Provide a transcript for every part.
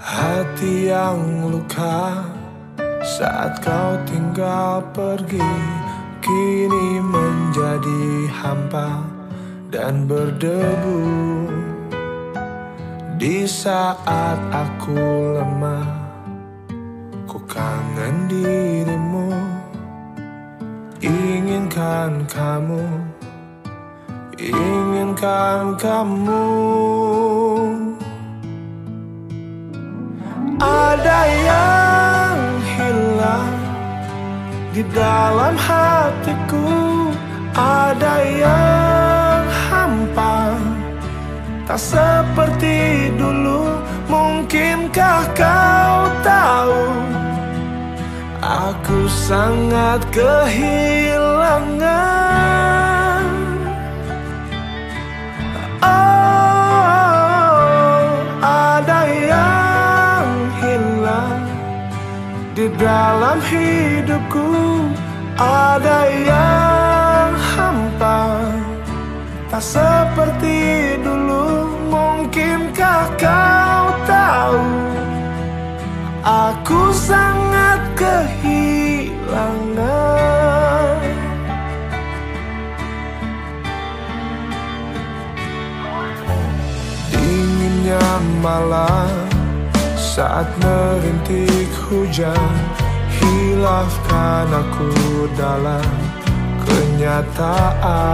Hati yang luka saat kau tinggal pergi Kini menjadi hampa dan berdebu. Di saat aku lemah Ku kangen dirimu. Inginkan kamu Inginkan kamu Di dalam hatiku Ada yang hampa. Tak seperti dulu Mungkinkah kau tahu? Aku sangat kehilangan. Oh, ada yang hilang Di dalam hidupku Ada yang hampa. Tak seperti dulu Mungkinkah kau tahu? Aku sangat kehilangan. Dinginnya malam Saat merintik hujan Hilafkan aku dalam kenyataan.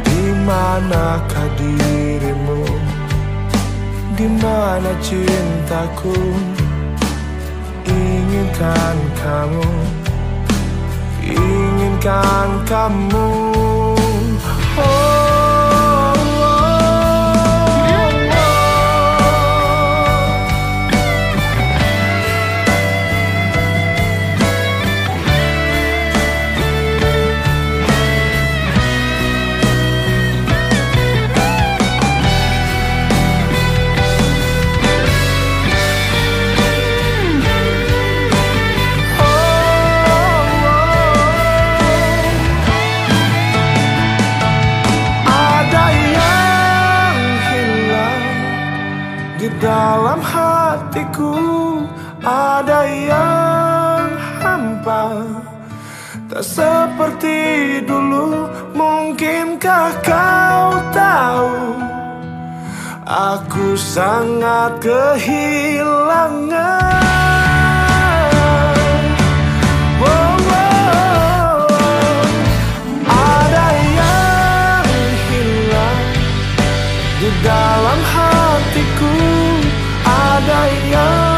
Di manakah dirimu? Di mana cintaku? Inginkan kamu Inginkan kamu dalam hatiku, ada yang hampa, tak seperti dulu. Mungkinkah kau tahu? Aku sangat kehilangan. dalam hatiku ada yang